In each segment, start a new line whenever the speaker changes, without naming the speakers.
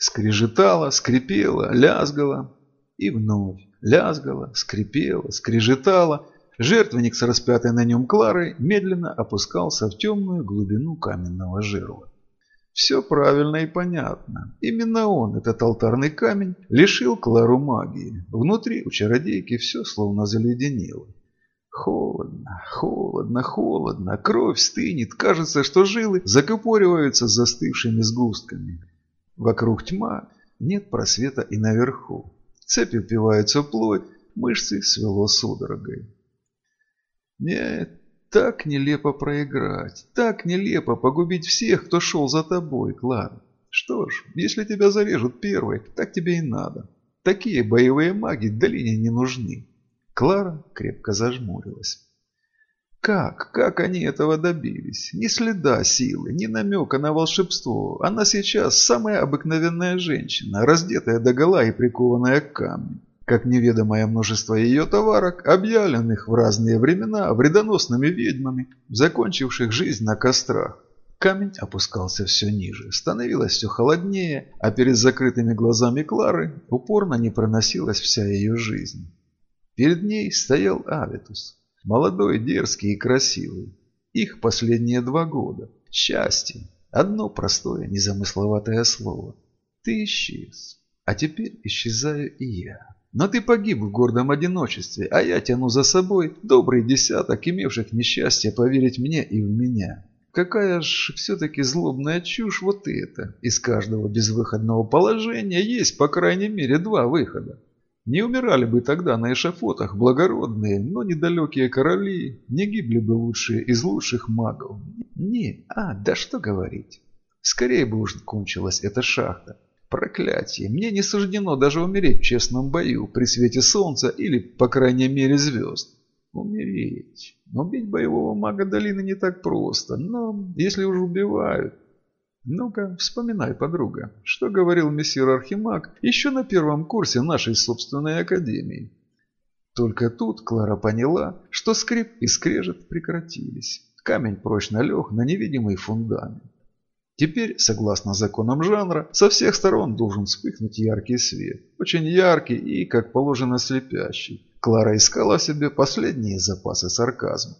Скрежетало, скрипело, лязгало. И вновь лязгало, скрипело, скрежетало. Жертвенник с распятой на нем Кларой медленно опускался в темную глубину каменного жерла. Все правильно и понятно. Именно он, этот алтарный камень, лишил Клару магии. Внутри у чародейки все словно заледенело. Холодно, холодно, холодно. Кровь стынет. Кажется, что жилы закупориваются застывшими сгустками. Вокруг тьма, нет просвета и наверху. Цепи впиваются плоть, мышцы свело судорогой. Нет, так нелепо проиграть, так нелепо погубить всех, кто шел за тобой, Клара. Что ж, если тебя зарежут первой, так тебе и надо. Такие боевые маги долине не нужны. Клара крепко зажмурилась. Как? Как они этого добились? Ни следа силы, ни намека на волшебство. Она сейчас самая обыкновенная женщина, раздетая догола и прикованная к камню как неведомое множество ее товарок, объявленных в разные времена вредоносными ведьмами, закончивших жизнь на кострах. Камень опускался все ниже, становилось все холоднее, а перед закрытыми глазами Клары упорно не проносилась вся ее жизнь. Перед ней стоял Авитус, молодой, дерзкий и красивый. Их последние два года. Счастье. Одно простое, незамысловатое слово. Ты исчез. А теперь исчезаю и я. Но ты погиб в гордом одиночестве, а я тяну за собой добрый десяток, имевших несчастье поверить мне и в меня. Какая ж все-таки злобная чушь вот это. Из каждого безвыходного положения есть по крайней мере два выхода. Не умирали бы тогда на эшафотах благородные, но недалекие короли, не гибли бы лучшие из лучших магов. Не, а, да что говорить. Скорее бы уж кончилась эта шахта. Проклятие! Мне не суждено даже умереть в честном бою при свете солнца или, по крайней мере, звезд. Умереть. Убить боевого мага долины не так просто, но если уж убивают... Ну-ка, вспоминай, подруга, что говорил мессир Архимаг еще на первом курсе нашей собственной академии. Только тут Клара поняла, что скрип и скрежет прекратились. Камень прочно лег на невидимый фундамент. Теперь, согласно законам жанра, со всех сторон должен вспыхнуть яркий свет. Очень яркий и, как положено, слепящий. Клара искала в себе последние запасы сарказма.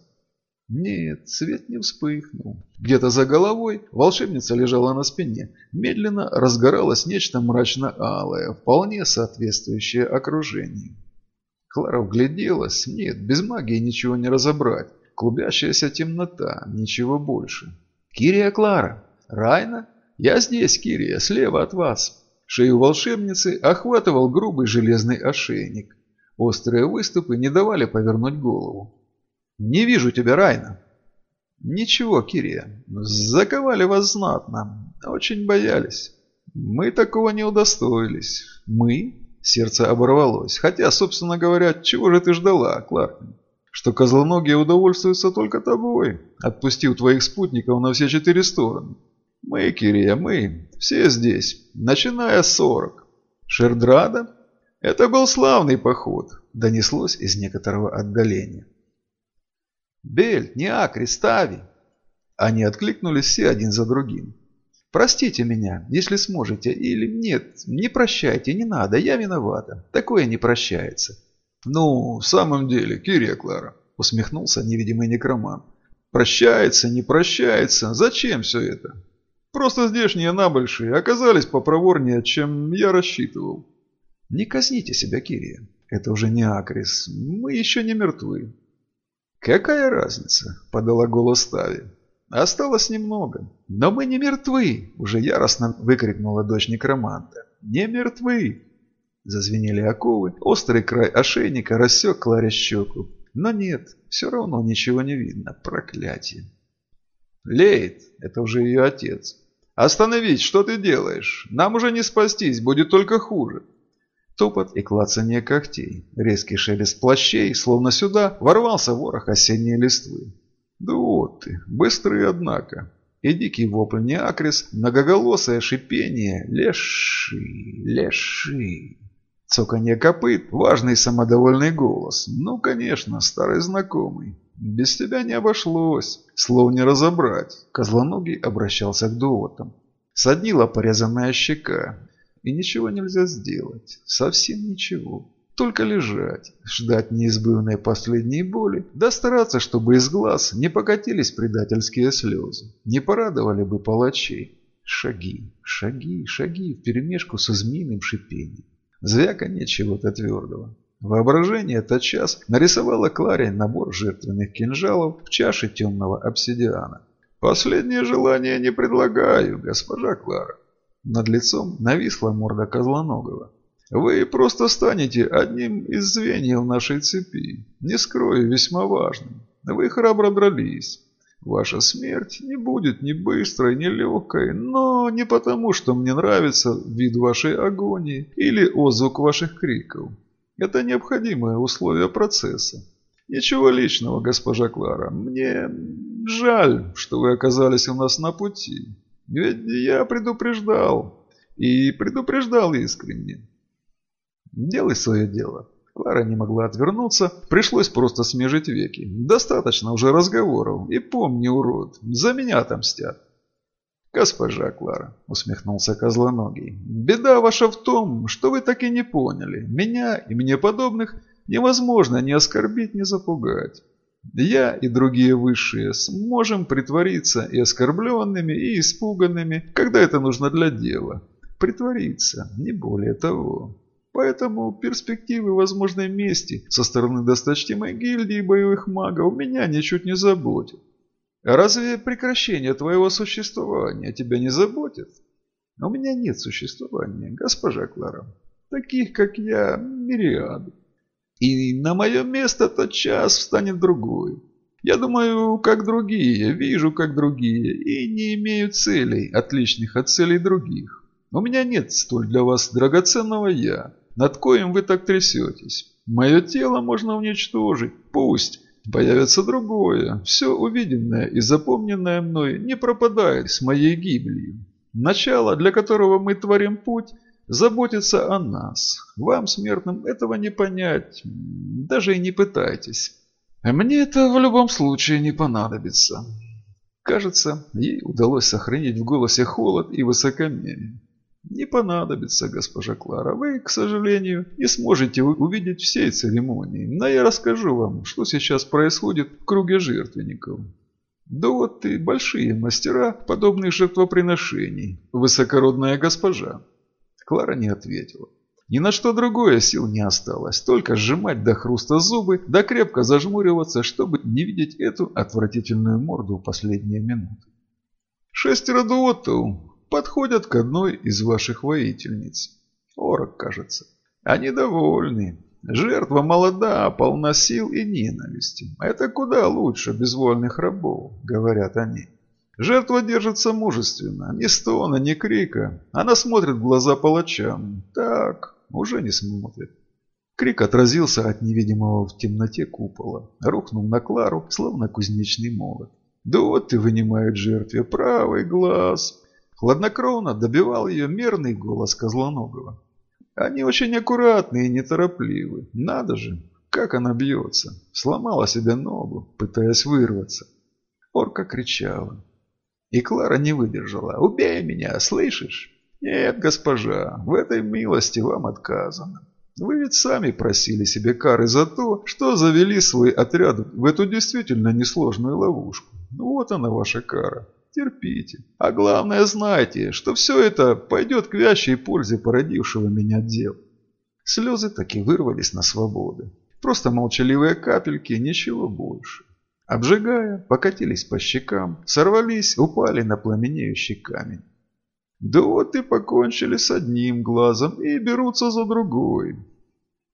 Нет, свет не вспыхнул. Где-то за головой волшебница лежала на спине. Медленно разгоралось нечто мрачно-алое, вполне соответствующее окружению. Клара вгляделась. Нет, без магии ничего не разобрать. Клубящаяся темнота, ничего больше. «Кирия Клара!» «Райна? Я здесь, Кирия, слева от вас». Шею волшебницы охватывал грубый железный ошейник. Острые выступы не давали повернуть голову. «Не вижу тебя, Райна». «Ничего, Кирия, заковали вас знатно. Очень боялись. Мы такого не удостоились. Мы?» Сердце оборвалось. «Хотя, собственно говоря, чего же ты ждала, Кларкин? Что козлоногие удовольствуются только тобой, отпустив твоих спутников на все четыре стороны. Мы, Кирия, мы, все здесь, начиная с сорок. Шердрада? Это был славный поход, донеслось из некоторого отдаления. Бель, Неакри, Стави. Они откликнулись все один за другим. Простите меня, если сможете, или нет, не прощайте, не надо, я виновата. Такое не прощается. Ну, в самом деле, Кирия Клара, усмехнулся невидимый некроман. Прощается, не прощается, зачем все это? Просто здешние набольшие оказались попроворнее, чем я рассчитывал. Не казните себя, Кирия. Это уже не Акрис. Мы еще не мертвы. Какая разница? Подала голос Тави. Осталось немного. Но мы не мертвы, уже яростно выкрикнула дочь некроманта. Не мертвы. Зазвенели оковы, острый край ошейника рассек Кларе щеку. Но нет, все равно ничего не видно. Проклятие. Лейт, это уже ее отец, «Остановись! Что ты делаешь? Нам уже не спастись, будет только хуже!» Топот и клацание когтей, резкий шелест плащей, словно сюда ворвался ворох осенней листвы. Да вот ты, быстрый, однако. И дикий вопль неакрис, многоголосое шипение «Леши! Леши!» Цоканье копыт, важный самодовольный голос. Ну, конечно, старый знакомый. Без тебя не обошлось. Слов не разобрать. Козлоногий обращался к доводам. Соднила порезанная щека. И ничего нельзя сделать. Совсем ничего. Только лежать, ждать неизбывной последней боли, да стараться, чтобы из глаз не покатились предательские слезы, не порадовали бы палачей. Шаги, шаги, шаги вперемешку со змеиным шипением. Звяканье чего-то твердого. Воображение тотчас нарисовало Кларе набор жертвенных кинжалов в чаше темного обсидиана. «Последнее желание не предлагаю, госпожа Клара». Над лицом нависла морда Козлоногова. Вы просто станете одним из звеньев нашей цепи. Не скрою, весьма важным. Вы храбро дрались. Ваша смерть не будет ни быстрой, ни легкой, но не потому, что мне нравится вид вашей агонии или отзвук ваших криков. Это необходимое условие процесса. Ничего личного, госпожа Клара. Мне жаль, что вы оказались у нас на пути. Ведь я предупреждал. И предупреждал искренне. Делай свое дело. Клара не могла отвернуться, пришлось просто смежить веки. Достаточно уже разговоров. И помни, урод, за меня отомстят. «Госпожа Клара», — усмехнулся Козлоногий, — «беда ваша в том, что вы так и не поняли. Меня и мне подобных невозможно ни оскорбить, ни запугать. Я и другие высшие сможем притвориться и оскорбленными, и испуганными, когда это нужно для дела. Притвориться, не более того. Поэтому перспективы возможной мести со стороны досточтимой гильдии боевых магов меня ничуть не заботят. Разве прекращение твоего существования тебя не заботит? У меня нет существования, госпожа Клара. Таких, как я, мириады. И на мое место тот час встанет другой. Я думаю, как другие, вижу, как другие, и не имею целей, отличных от целей других. У меня нет столь для вас драгоценного «я», над коим вы так трясетесь. Мое тело можно уничтожить, пусть. Появится другое. Все увиденное и запомненное мной не пропадает с моей гибелью. Начало, для которого мы творим путь, заботится о нас. Вам, смертным, этого не понять. Даже и не пытайтесь. Мне это в любом случае не понадобится. Кажется, ей удалось сохранить в голосе холод и высокомерие. Не понадобится, госпожа Клара. Вы, к сожалению, не сможете увидеть всей церемонии. Но я расскажу вам, что сейчас происходит в круге жертвенников. Да вот и большие мастера подобных жертвоприношений, высокородная госпожа. Клара не ответила. Ни на что другое сил не осталось, только сжимать до хруста зубы, да крепко зажмуриваться, чтобы не видеть эту отвратительную морду в последние минуты. Шестеро дуотов подходят к одной из ваших воительниц. Орок, кажется. Они довольны. Жертва молода, полна сил и ненависти. Это куда лучше безвольных рабов, говорят они. Жертва держится мужественно, ни стона, ни крика. Она смотрит в глаза палачам. Так, уже не смотрит. Крик отразился от невидимого в темноте купола. Рухнул на Клару, словно кузнечный молот. Да вот и вынимает жертве правый глаз. Хладнокровно добивал ее мерный голос Козлоногова. Они очень аккуратны и неторопливы. Надо же, как она бьется. Сломала себе ногу, пытаясь вырваться. Орка кричала. И Клара не выдержала. «Убей меня, слышишь?» «Нет, госпожа, в этой милости вам отказано. Вы ведь сами просили себе кары за то, что завели свой отряд в эту действительно несложную ловушку. Ну вот она ваша кара терпите. А главное, знайте, что все это пойдет к вящей пользе породившего меня дел. Слезы таки вырвались на свободу. Просто молчаливые капельки, ничего больше. Обжигая, покатились по щекам, сорвались, упали на пламенеющий камень. Да вот и покончили с одним глазом и берутся за другой.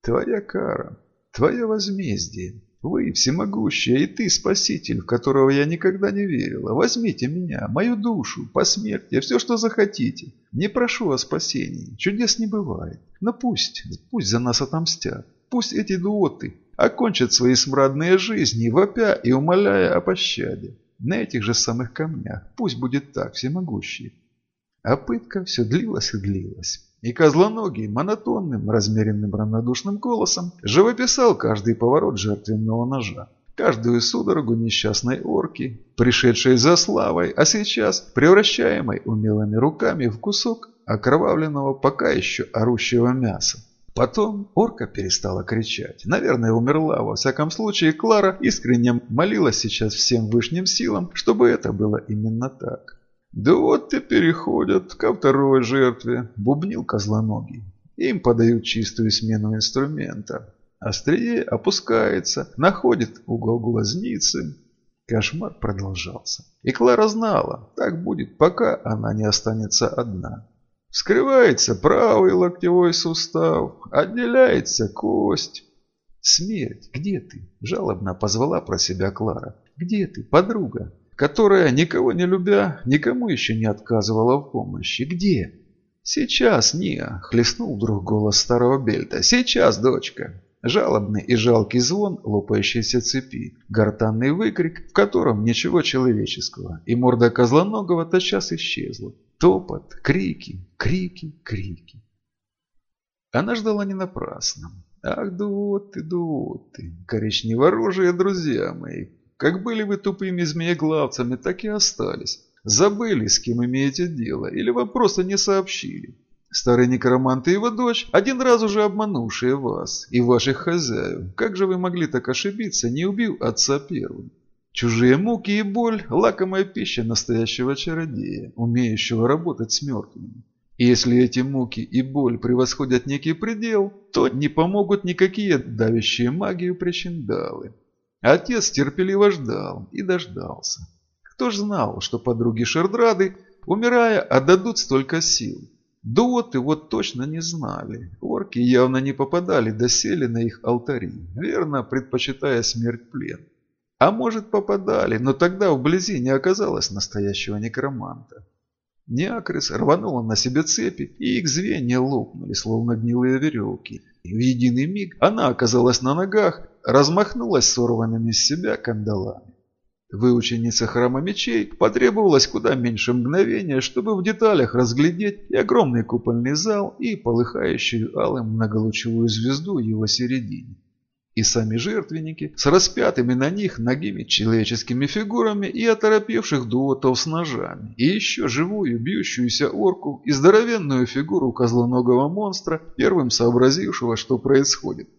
Твоя кара, твое возмездие. Вы всемогущая, и ты спаситель, в которого я никогда не верила. Возьмите меня, мою душу, посмертие, все, что захотите. Не прошу о спасении, чудес не бывает. Но пусть, пусть за нас отомстят. Пусть эти дуоты окончат свои смрадные жизни, вопя и умоляя о пощаде. На этих же самых камнях. Пусть будет так, всемогущий. А пытка все длилась и длилась. И Козлоногий монотонным, размеренным равнодушным голосом живописал каждый поворот жертвенного ножа, каждую судорогу несчастной орки, пришедшей за славой, а сейчас превращаемой умелыми руками в кусок окровавленного пока еще орущего мяса. Потом орка перестала кричать. Наверное, умерла. Во всяком случае, Клара искренне молилась сейчас всем высшим силам, чтобы это было именно так. «Да вот и переходят ко второй жертве», – бубнил козлоногий. Им подают чистую смену инструмента. Острие опускается, находит угол глазницы. Кошмар продолжался. И Клара знала, так будет, пока она не останется одна. Вскрывается правый локтевой сустав, отделяется кость. «Смерть, где ты?» – жалобно позвала про себя Клара. «Где ты, подруга, которая, никого не любя, никому еще не отказывала в помощи? Где?» «Сейчас, Ния!» – хлестнул вдруг голос старого Бельта. «Сейчас, дочка!» Жалобный и жалкий звон лопающейся цепи, гортанный выкрик, в котором ничего человеческого, и морда козлоногого тотчас исчезла. Топот, крики, крики, крики. Она ждала не напрасно. Ах, дуоты, дуоты, коричневое оружие, друзья мои. Как были вы тупыми змееглавцами, так и остались. Забыли, с кем имеете дело, или вам просто не сообщили. Старый некромант и его дочь, один раз уже обманувшие вас и ваших хозяев. Как же вы могли так ошибиться, не убив отца первым? Чужие муки и боль – лакомая пища настоящего чародея, умеющего работать с мертвыми. И если эти муки и боль превосходят некий предел, то не помогут никакие давящие магию причиндалы. Отец терпеливо ждал и дождался. Кто ж знал, что подруги Шердрады, умирая, отдадут столько сил? Дуоты вот точно не знали. Орки явно не попадали доселе на их алтари, верно предпочитая смерть плен. А может попадали, но тогда вблизи не оказалось настоящего некроманта. Неакрис рванула на себе цепи, и их звенья лопнули, словно гнилые веревки. И в единый миг она оказалась на ногах, размахнулась сорванными с себя кандалами. Выученице храма мечей потребовалось куда меньше мгновения, чтобы в деталях разглядеть и огромный купольный зал, и полыхающую алым многолучевую звезду его середине и сами жертвенники с распятыми на них ногими человеческими фигурами и оторопевших дуотов с ножами, и еще живую бьющуюся орку и здоровенную фигуру козлоногого монстра, первым сообразившего, что происходит.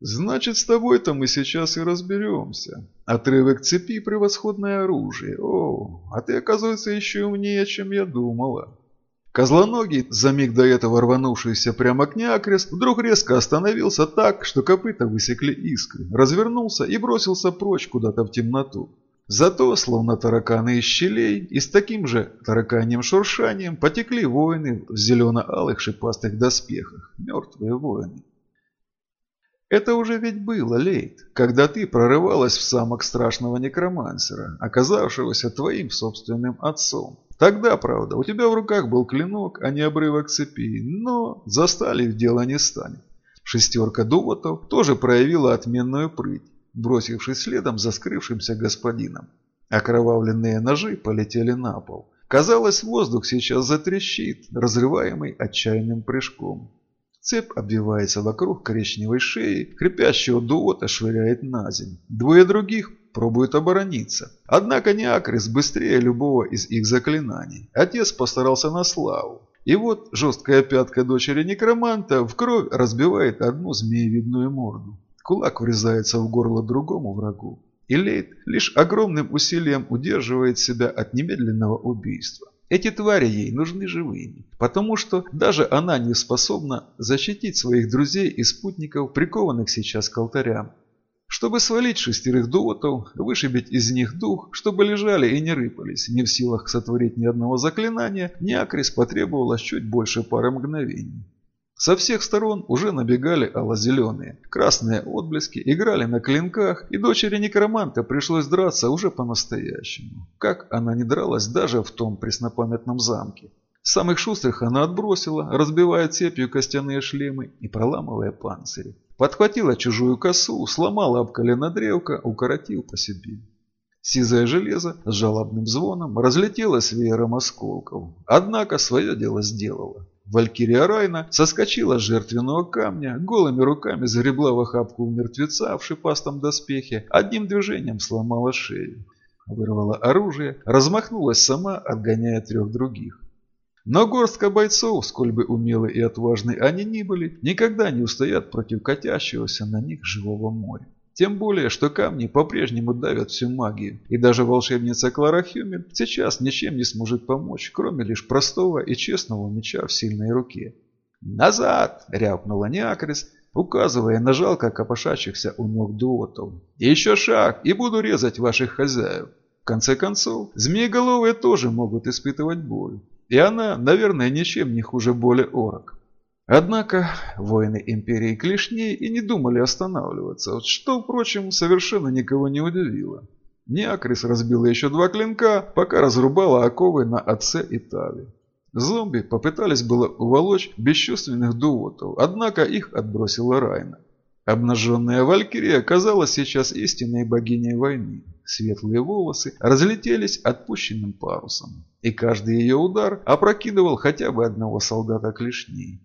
«Значит, с тобой-то мы сейчас и разберемся. Отрывок цепи – превосходное оружие. О, а ты, оказывается, еще умнее, чем я думала». Козлоногий, за миг до этого рванувшийся прямо к неакрест, вдруг резко остановился так, что копыта высекли искры, развернулся и бросился прочь куда-то в темноту. Зато, словно тараканы из щелей, и с таким же тараканьим шуршанием потекли воины в зелено-алых шипастых доспехах, мертвые воины. Это уже ведь было, Лейт, когда ты прорывалась в самок страшного некромансера, оказавшегося твоим собственным отцом. Тогда, правда, у тебя в руках был клинок, а не обрывок цепи, но застали в дело не станет. Шестерка доводов тоже проявила отменную прыть, бросившись следом за скрывшимся господином. Окровавленные ножи полетели на пол. Казалось, воздух сейчас затрещит, разрываемый отчаянным прыжком. Цепь обвивается вокруг коричневой шеи, крепящего дуота швыряет на землю. Двое других пробуют оборониться. Однако Неакрис быстрее любого из их заклинаний. Отец постарался на славу. И вот жесткая пятка дочери некроманта в кровь разбивает одну змеевидную морду. Кулак врезается в горло другому врагу. И Лейт лишь огромным усилием удерживает себя от немедленного убийства. Эти твари ей нужны живыми, потому что даже она не способна защитить своих друзей и спутников, прикованных сейчас к алтарям. Чтобы свалить шестерых дуотов, вышибить из них дух, чтобы лежали и не рыпались, не в силах сотворить ни одного заклинания, Неакрис потребовалось чуть больше пары мгновений. Со всех сторон уже набегали ало-зеленые. Красные отблески играли на клинках, и дочери некроманта пришлось драться уже по-настоящему. Как она не дралась даже в том преснопамятном замке. Самых шустрых она отбросила, разбивая цепью костяные шлемы и проламывая панцири. Подхватила чужую косу, сломала об колено древко, укоротил по себе. Сизое железо с жалобным звоном разлетелось веером осколков. Однако свое дело сделало. Валькирия Райна соскочила с жертвенного камня, голыми руками загребла в охапку мертвеца в шипастом доспехе, одним движением сломала шею. Вырвала оружие, размахнулась сама, отгоняя трех других. Но горстка бойцов, сколь бы умелы и отважны они ни были, никогда не устоят против катящегося на них живого моря. Тем более, что камни по-прежнему давят всю магию, и даже волшебница Клара Хюмин сейчас ничем не сможет помочь, кроме лишь простого и честного меча в сильной руке. «Назад!» – рявкнула Неакрис, указывая на жалко копошащихся у ног дуотов. «Еще шаг, и буду резать ваших хозяев!» В конце концов, змееголовые тоже могут испытывать боль. И она, наверное, ничем не хуже боли орок. Однако воины империи клешней и не думали останавливаться, что, впрочем, совершенно никого не удивило. Неакрис разбила еще два клинка, пока разрубала оковы на отце и Тави. Зомби попытались было уволочь бесчувственных дуотов, однако их отбросила Райна. Обнаженная Валькирия оказалась сейчас истинной богиней войны. Светлые волосы разлетелись отпущенным парусом, и каждый ее удар опрокидывал хотя бы одного солдата клешней.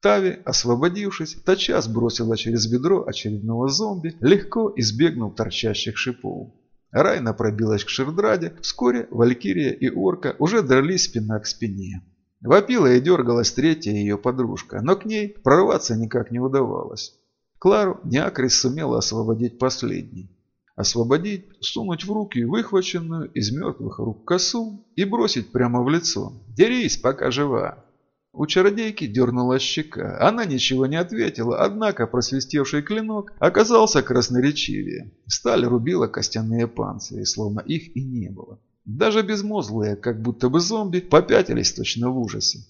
Тави, освободившись, тотчас бросила через бедро очередного зомби, легко избегнув торчащих шипов. Райна пробилась к Шердраде, вскоре Валькирия и Орка уже дрались спина к спине. Вопила и дергалась третья ее подружка, но к ней прорваться никак не удавалось. Клару Неакрис сумела освободить последней. Освободить, сунуть в руки выхваченную из мертвых рук косу и бросить прямо в лицо. «Дерись, пока жива!» У чародейки дернула щека. Она ничего не ответила, однако просвистевший клинок оказался красноречивее. Сталь рубила костяные панцири, словно их и не было. Даже безмозглые, как будто бы зомби, попятились точно в ужасе.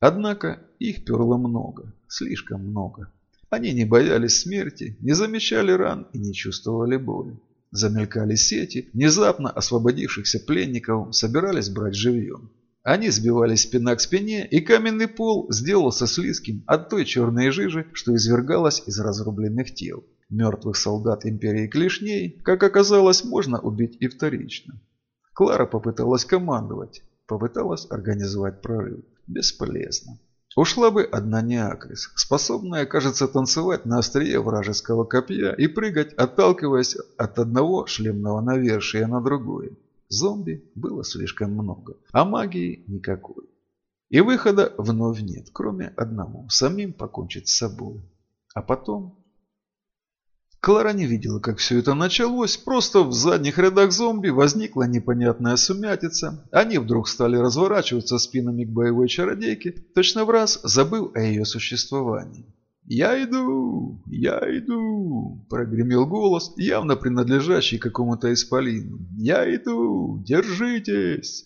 Однако их перло много, слишком много. Они не боялись смерти, не замечали ран и не чувствовали боли. Замелькали сети, внезапно освободившихся пленников собирались брать живьем. Они сбивались спина к спине, и каменный пол сделался слизким от той черной жижи, что извергалась из разрубленных тел. Мертвых солдат Империи Клешней, как оказалось, можно убить и вторично. Клара попыталась командовать, попыталась организовать прорыв. Бесполезно. Ушла бы одна Неакрис, способная, кажется, танцевать на острие вражеского копья и прыгать, отталкиваясь от одного шлемного навершия на другое. Зомби было слишком много, а магии никакой. И выхода вновь нет, кроме одного – самим покончить с собой. А потом... Клара не видела, как все это началось, просто в задних рядах зомби возникла непонятная сумятица. Они вдруг стали разворачиваться спинами к боевой чародейке, точно в раз забыв о ее существовании. «Я иду! Я иду!» – прогремел голос, явно принадлежащий какому-то исполину. «Я иду! Держитесь!»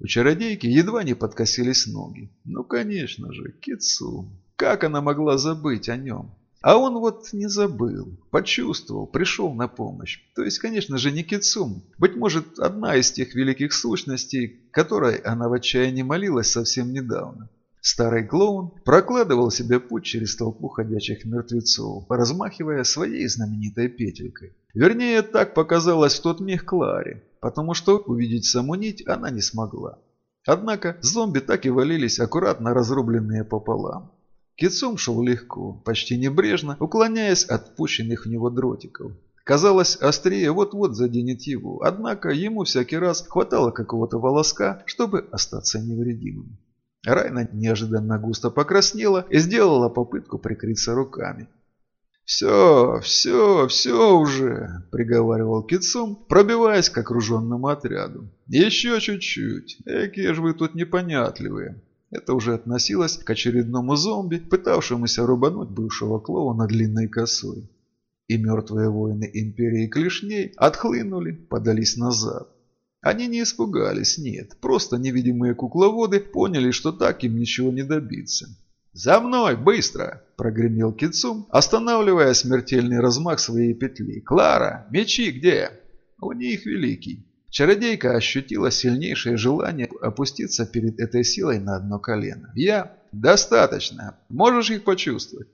У чародейки едва не подкосились ноги. Ну, конечно же, Китсу. Как она могла забыть о нем? А он вот не забыл, почувствовал, пришел на помощь. То есть, конечно же, не Кицум. Быть может, одна из тех великих сущностей, которой она в отчаянии молилась совсем недавно. Старый клоун прокладывал себе путь через толпу ходячих мертвецов, размахивая своей знаменитой петелькой. Вернее, так показалось в тот миг Кларе, потому что увидеть саму нить она не смогла. Однако зомби так и валились аккуратно разрубленные пополам. Кицум шел легко, почти небрежно, уклоняясь от пущенных в него дротиков. Казалось, острие вот-вот заденет его, однако ему всякий раз хватало какого-то волоска, чтобы остаться невредимым. Райна неожиданно густо покраснела и сделала попытку прикрыться руками. «Все, все, все уже», – приговаривал Китсум, пробиваясь к окруженному отряду. «Еще чуть-чуть. Экие же вы тут непонятливые». Это уже относилось к очередному зомби, пытавшемуся рубануть бывшего клоуна длинной косой. И мертвые воины Империи Клешней отхлынули, подались назад. Они не испугались, нет, просто невидимые кукловоды поняли, что так им ничего не добиться. «За мной, быстро!» – прогремел Кицум, останавливая смертельный размах своей петли. «Клара, мечи где?» «У них великий». Чародейка ощутила сильнейшее желание опуститься перед этой силой на одно колено. «Я? Достаточно. Можешь их почувствовать?»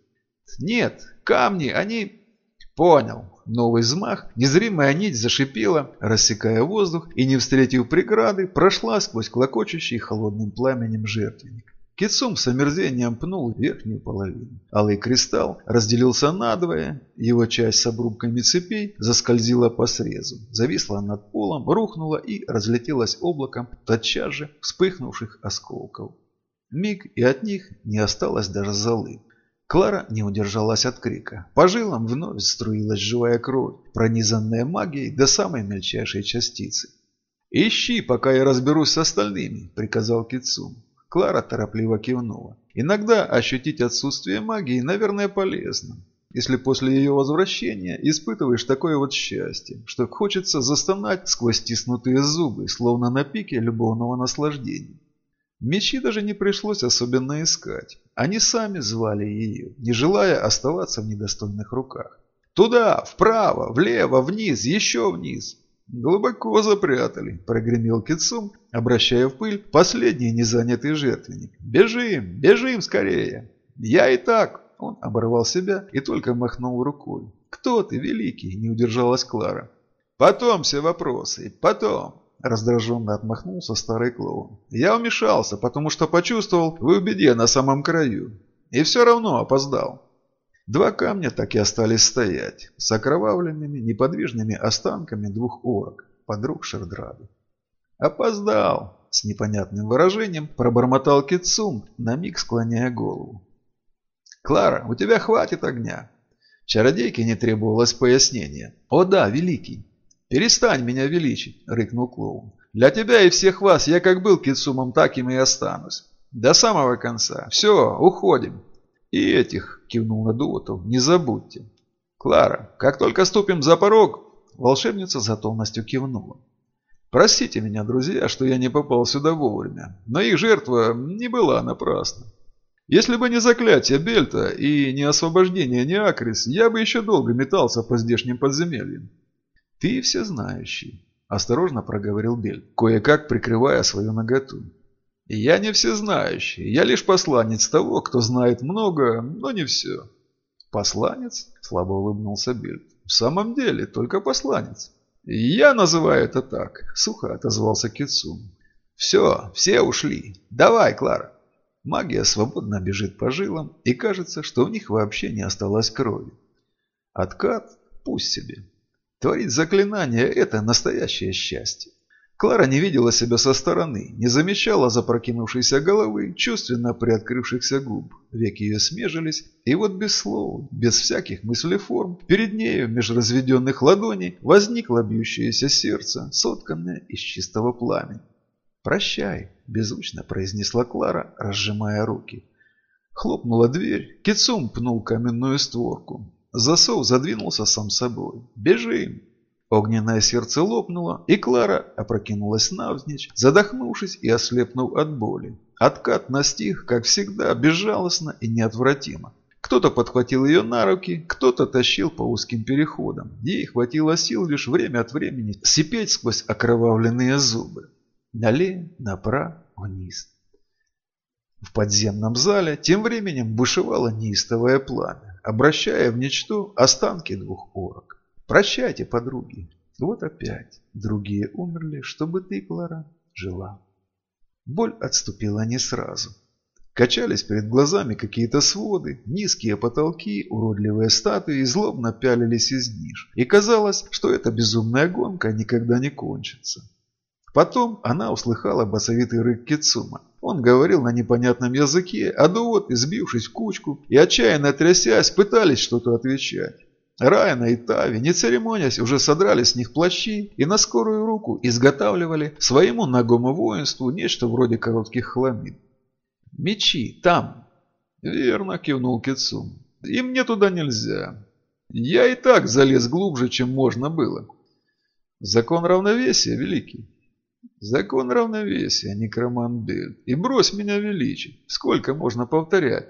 «Нет, камни, они...» «Понял. Новый взмах, незримая нить зашипела, рассекая воздух, и, не встретив преграды, прошла сквозь клокочущий холодным пламенем жертвенник. Кицум с омерзением пнул верхнюю половину. Алый кристалл разделился надвое, его часть с обрубками цепей заскользила по срезу, зависла над полом, рухнула и разлетелась облаком тотчас же вспыхнувших осколков. Миг, и от них не осталось даже золы. Клара не удержалась от крика. По жилам вновь струилась живая кровь, пронизанная магией до самой мельчайшей частицы. «Ищи, пока я разберусь с остальными», – приказал Кицум. Клара торопливо кивнула. Иногда ощутить отсутствие магии, наверное, полезно. Если после ее возвращения испытываешь такое вот счастье, что хочется застонать сквозь стиснутые зубы, словно на пике любовного наслаждения. Мечи даже не пришлось особенно искать. Они сами звали ее, не желая оставаться в недостойных руках. «Туда! Вправо! Влево! Вниз! Еще вниз!» «Глубоко запрятали», – прогремел Кицум, обращая в пыль последний незанятый жертвенник. «Бежим! Бежим скорее!» «Я и так!» – он оборвал себя и только махнул рукой. «Кто ты, великий?» – не удержалась Клара. «Потом все вопросы, потом!» – раздраженно отмахнулся старый клоун. «Я вмешался, потому что почувствовал, вы в беде на самом краю. И все равно опоздал. Два камня так и остались стоять, с окровавленными неподвижными останками двух орок, подруг Шердрады. «Опоздал!» – с непонятным выражением пробормотал Кицум, на миг склоняя голову. «Клара, у тебя хватит огня!» Чародейке не требовалось пояснения. «О да, великий!» «Перестань меня величить!» – рыкнул клоун. «Для тебя и всех вас я как был Кицумом, так им и останусь. До самого конца. Все, уходим!» «И этих», – кивнул на Дуотов, – «не забудьте». «Клара, как только ступим за порог...» Волшебница за готовностью кивнула. «Простите меня, друзья, что я не попал сюда вовремя, но их жертва не была напрасна. Если бы не заклятие Бельта и не освобождение Неакрис, я бы еще долго метался по здешним подземельям». «Ты всезнающий», – осторожно проговорил Бельт, кое-как прикрывая свою наготу. Я не всезнающий, я лишь посланец того, кто знает много, но не все. Посланец? Слабо улыбнулся Бильд. В самом деле, только посланец. Я называю это так, сухо отозвался Кицум. Все, все ушли. Давай, Клара. Магия свободно бежит по жилам, и кажется, что в них вообще не осталось крови. Откат пусть себе. Творить заклинание – это настоящее счастье. Клара не видела себя со стороны, не замечала запрокинувшейся головы, чувственно приоткрывшихся губ. Веки ее смежились, и вот без слов, без всяких мыслеформ, перед нею, меж разведенных ладоней, возникло бьющееся сердце, сотканное из чистого пламени. «Прощай», – беззвучно произнесла Клара, разжимая руки. Хлопнула дверь, Кицум пнул каменную створку. Засов задвинулся сам собой. «Бежим!» Огненное сердце лопнуло, и Клара опрокинулась навзничь, задохнувшись и ослепнув от боли. Откат настиг, как всегда, безжалостно и неотвратимо. Кто-то подхватил ее на руки, кто-то тащил по узким переходам. Ей хватило сил лишь время от времени сипеть сквозь окровавленные зубы. Налево, направо, вниз. В подземном зале тем временем бушевало неистовое пламя, обращая в ничто останки двух орок. Прощайте, подруги. Вот опять. Другие умерли, чтобы ты, Клара, жила. Боль отступила не сразу. Качались перед глазами какие-то своды, низкие потолки, уродливые статуи злобно пялились из ниш. И казалось, что эта безумная гонка никогда не кончится. Потом она услыхала басовитый рык Кицума. Он говорил на непонятном языке, а дуоты, сбившись в кучку и отчаянно трясясь, пытались что-то отвечать. Райана и Тави, не церемонясь, уже содрали с них плащи и на скорую руку изготавливали своему ногому воинству нечто вроде коротких хламид. «Мечи, там!» «Верно», – кивнул Кицум. «И мне туда нельзя. Я и так залез глубже, чем можно было. Закон равновесия, великий». «Закон равновесия, некроман Бель. И брось меня величить. Сколько можно повторять?»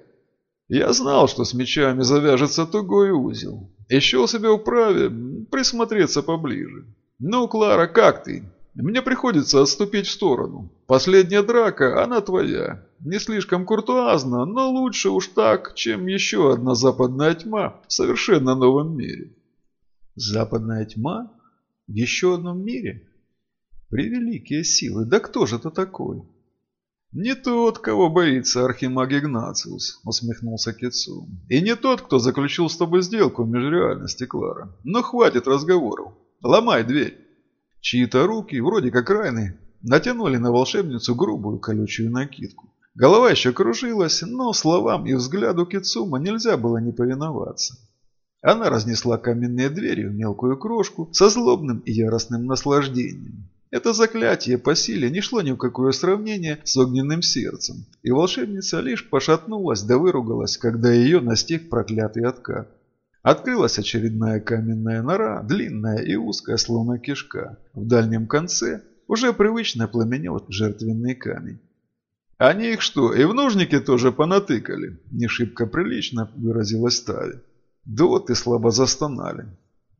Я знал, что с мечами завяжется тугой узел. Ищел себя вправе присмотреться поближе. Ну, Клара, как ты? Мне приходится отступить в сторону. Последняя драка, она твоя. Не слишком куртуазно, но лучше уж так, чем еще одна западная тьма в совершенно новом мире. Западная тьма? В еще одном мире? Превеликие силы, да кто же это такой? «Не тот, кого боится архимаг Игнациус», — усмехнулся Китсу. «И не тот, кто заключил с тобой сделку в межреальности, Клара. Но хватит разговоров. Ломай дверь». Чьи-то руки, вроде как Райны, натянули на волшебницу грубую колючую накидку. Голова еще кружилась, но словам и взгляду Кицума нельзя было не повиноваться. Она разнесла каменные двери в мелкую крошку со злобным и яростным наслаждением. Это заклятие по силе не шло ни в какое сравнение с огненным сердцем, и волшебница лишь пошатнулась да выругалась, когда ее настиг проклятый откат. Открылась очередная каменная нора, длинная и узкая, словно кишка. В дальнем конце уже привычно пламенел жертвенный камень. «Они их что, и в ножники тоже понатыкали?» – не шибко прилично выразилась Тави. Доты слабо застонали.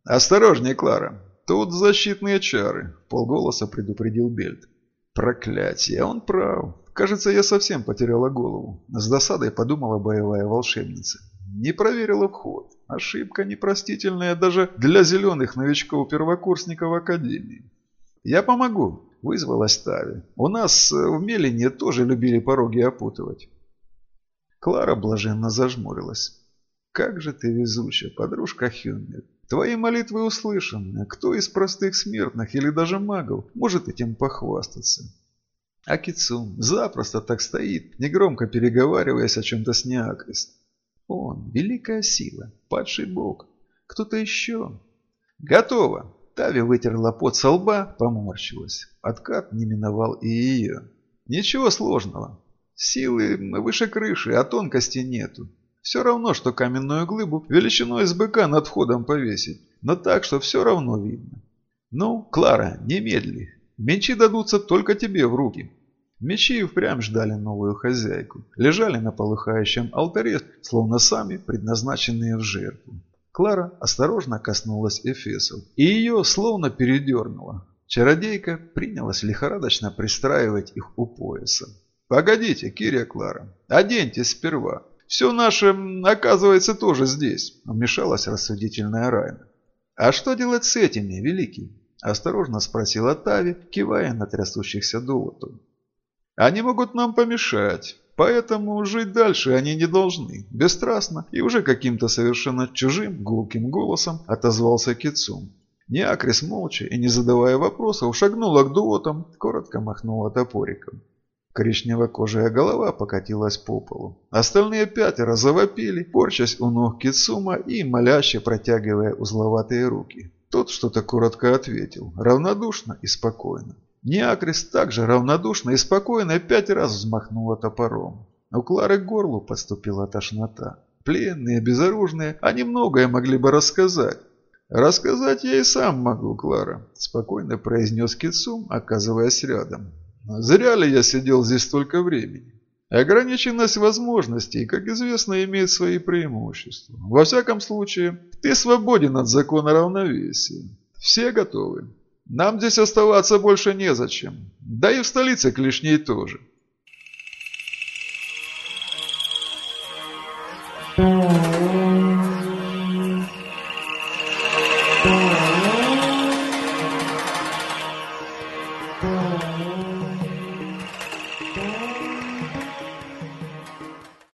«Осторожнее, Клара, тут защитные чары», – полголоса предупредил Бельт. «Проклятие, он прав. Кажется, я совсем потеряла голову», – с досадой подумала боевая волшебница. «Не проверила вход. Ошибка непростительная даже для зеленых новичков-первокурсников Академии». «Я помогу», – вызвалась Тави. «У нас в Мелине тоже любили пороги опутывать». Клара блаженно зажмурилась. Как же ты везучая, подружка Хюнмер. Твои молитвы услышаны. Кто из простых смертных или даже магов может этим похвастаться? А запросто так стоит, негромко переговариваясь о чем-то с Неакрис. Он – великая сила, падший бог. Кто-то еще? Готово. Тави вытерла пот со лба, поморщилась. Откат не миновал и ее. Ничего сложного. Силы выше крыши, а тонкости нету. Все равно, что каменную глыбу величиной с быка над входом повесить, но так, что все равно видно. Ну, Клара, немедли. Мечи дадутся только тебе в руки. Мечи и впрямь ждали новую хозяйку. Лежали на полыхающем алтаре, словно сами предназначенные в жертву. Клара осторожно коснулась эфесов, и ее словно передернуло. Чародейка принялась лихорадочно пристраивать их у пояса. «Погодите, Кирия Клара, оденьтесь сперва. Все наше, оказывается, тоже здесь», – вмешалась рассудительная Райна. «А что делать с этими, Великий?» – осторожно спросила Тави, кивая на трясущихся доводов. «Они могут нам помешать, поэтому жить дальше они не должны», – бесстрастно и уже каким-то совершенно чужим гулким голосом отозвался Кицум. Неакрис молча и не задавая вопросов шагнула к дуотам, коротко махнула топориком. Коричнево-кожая голова покатилась по полу. Остальные пятеро завопили, порчась у ног Кицума и моляще протягивая узловатые руки. Тот что-то коротко ответил, равнодушно и спокойно. Неакрис также равнодушно и спокойно пять раз взмахнула топором. У Клары к горлу подступила тошнота. Пленные, безоружные, они многое могли бы рассказать. «Рассказать я и сам могу, Клара», – спокойно произнес Кицум, оказываясь рядом. Зря ли я сидел здесь столько времени? Ограниченность возможностей, как известно, имеет свои преимущества. Во всяком случае, ты свободен от закона равновесия. Все готовы. Нам здесь оставаться больше незачем. Да и в столице клешней тоже.